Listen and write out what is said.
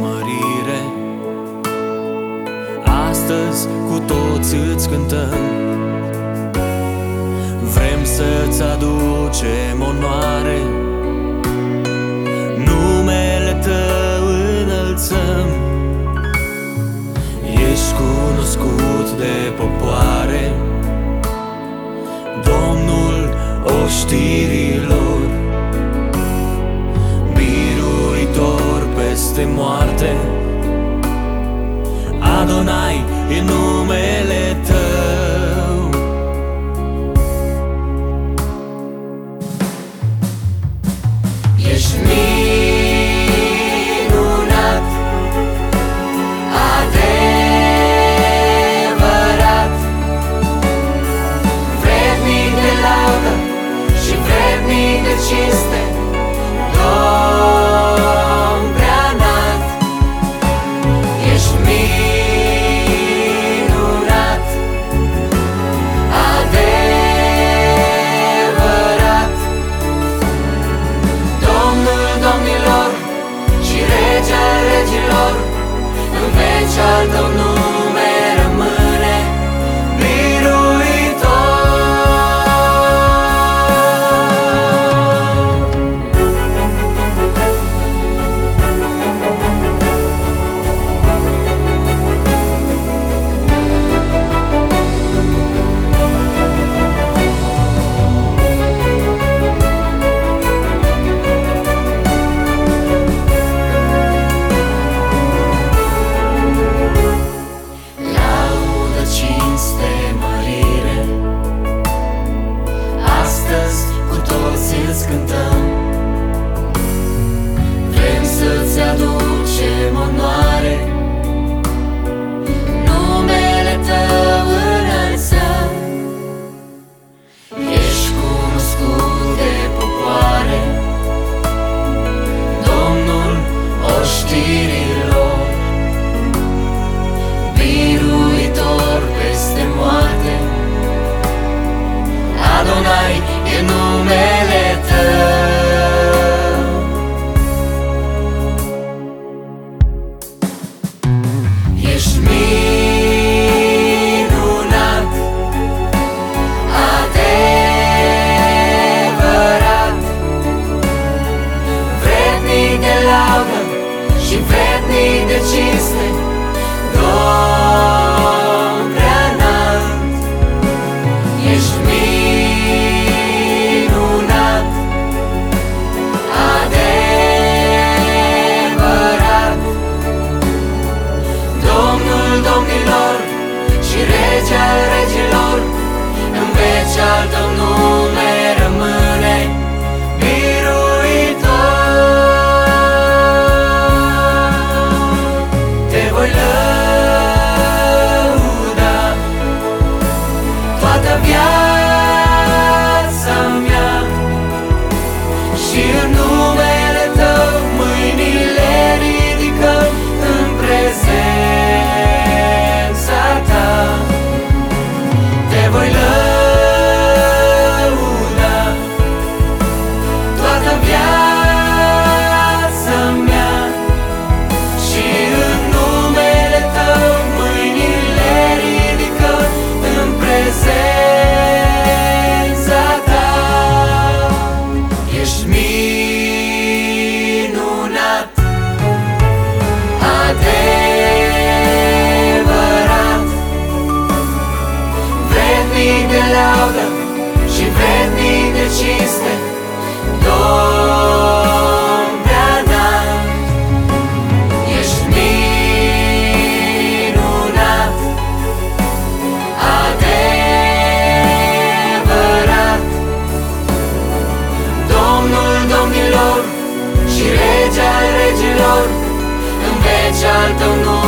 mărire. Astăzi cu toți îți cântăm. Vrem să-ți aducem onoare. Numele tău înălțăm. Ești cunoscut de popoare. Domnul oștirii peste moarte. Adonai e numele Tău. Ești minunat, adevărat. Vrednic de laudă și vrednic de cinste și vrednic de numele Tău mâinile ridicăm în prezența Ta. Te voi lăuda toată viața mea Și în numele Tău mâinile ridicăm în prezența Ta Vrednic de laudă și vrednic de cinste. Domn prea înalt Ești minunat, adevărat. Domnul domnilor și rege al regilor În veci al tău nume